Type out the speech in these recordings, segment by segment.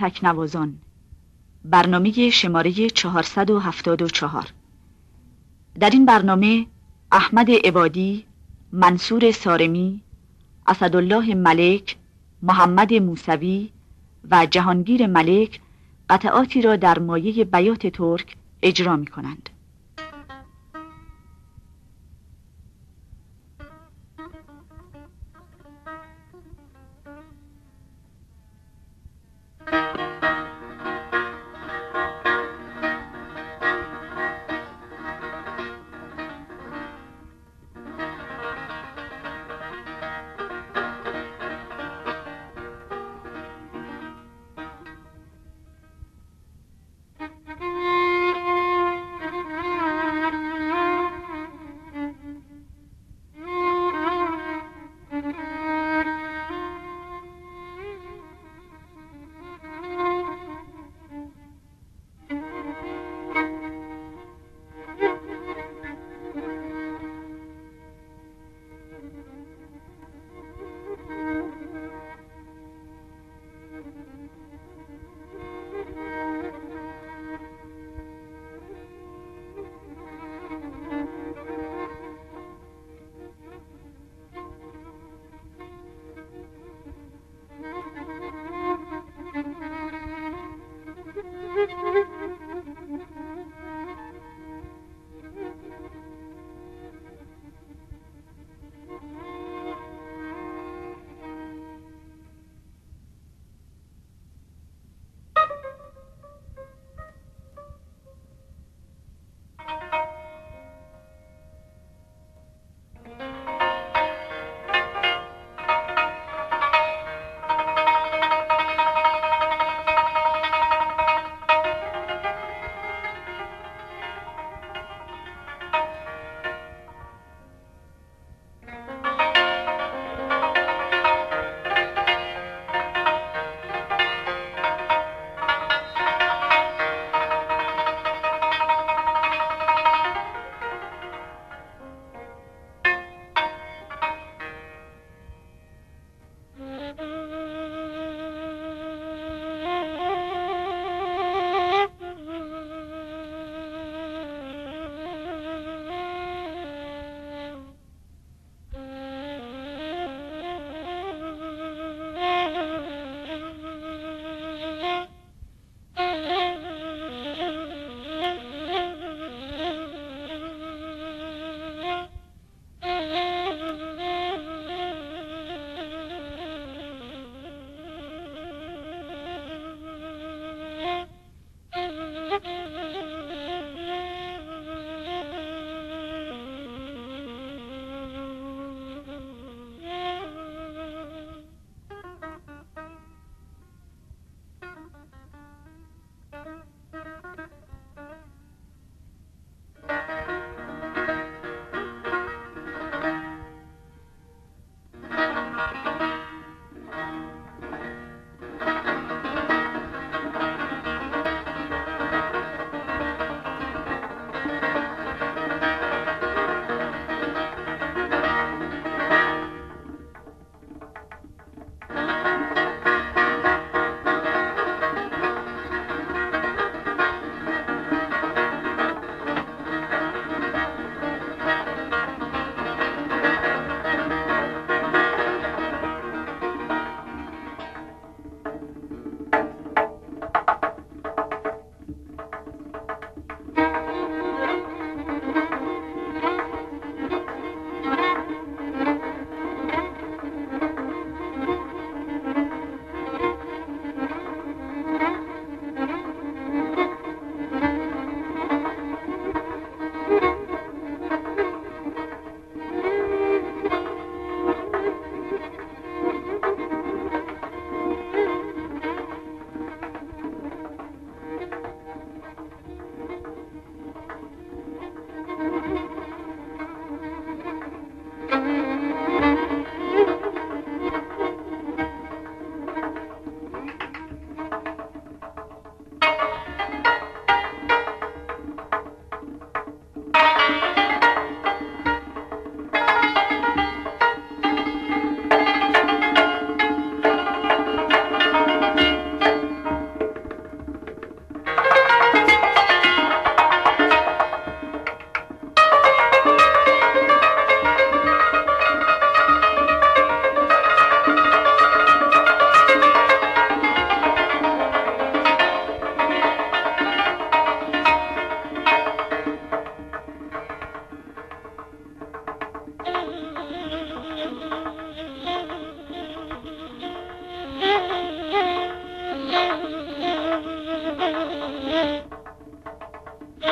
تکنوازان برنامه شماره 474 در این برنامه احمد عبادی، منصور سارمی، اسدالله ملک، محمد موسوی و جهانگیر ملک قطعاتی را در مایه بیات ترک اجرا می کنند.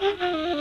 Mm-hmm.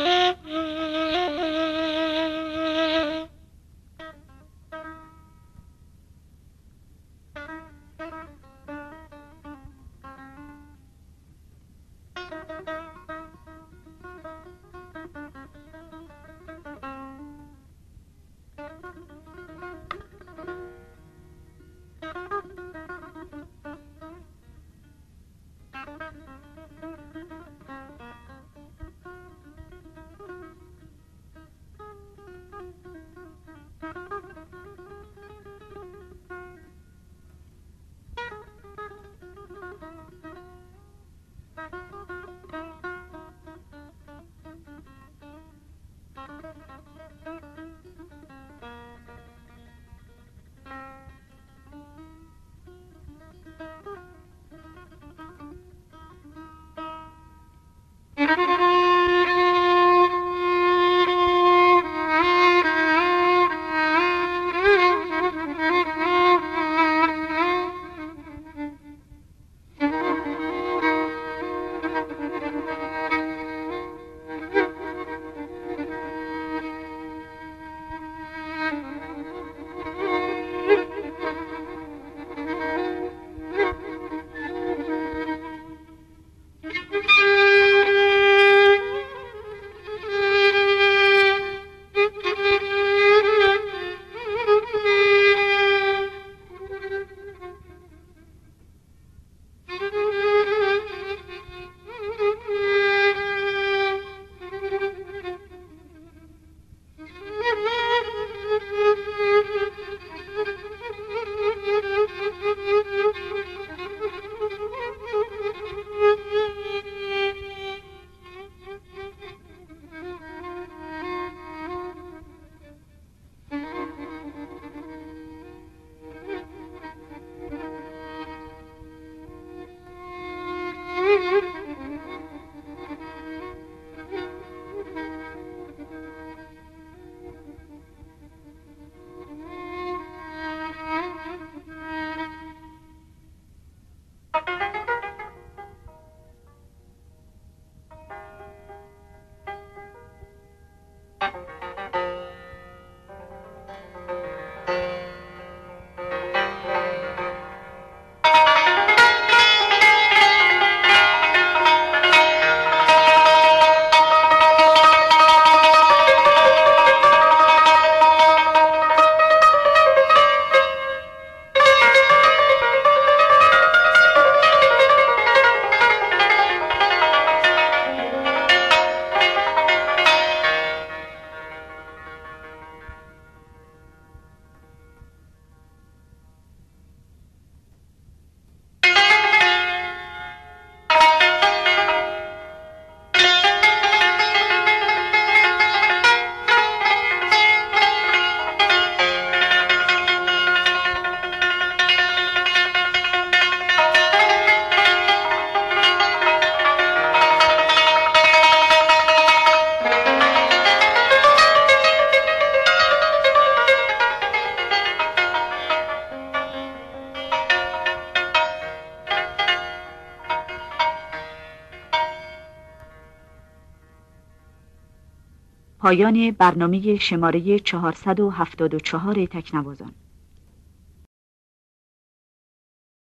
پایان برنامه شماره 474 تکنوازان.